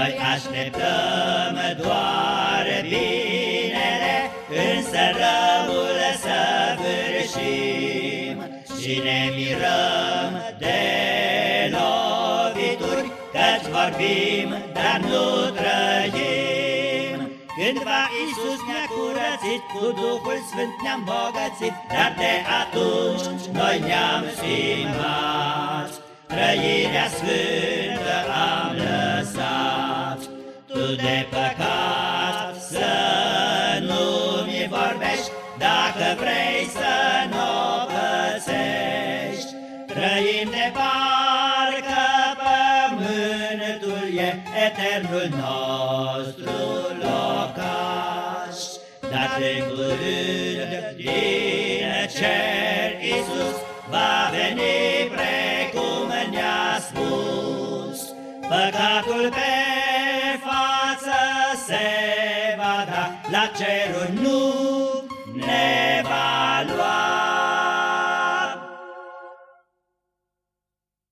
Noi așteptăm doar binele, însă răul să vârșim și ne mirăm de lovituri, căci vorbim, dar nu trăim. Cândva Iisus ne-a curățit, cu Duhul Sfânt ne-am bogățit, dar de atunci noi ne-am schimbat. Trăirea sfântă de păcat să nu-mi vorbești, dacă vrei să nu pățești. Trăim de parcă pământul e eternul nostru locaș, dar în curând din cer Iisus va veni precum ne-a spus. Păcatul pe față se va da, la cerul nu ne va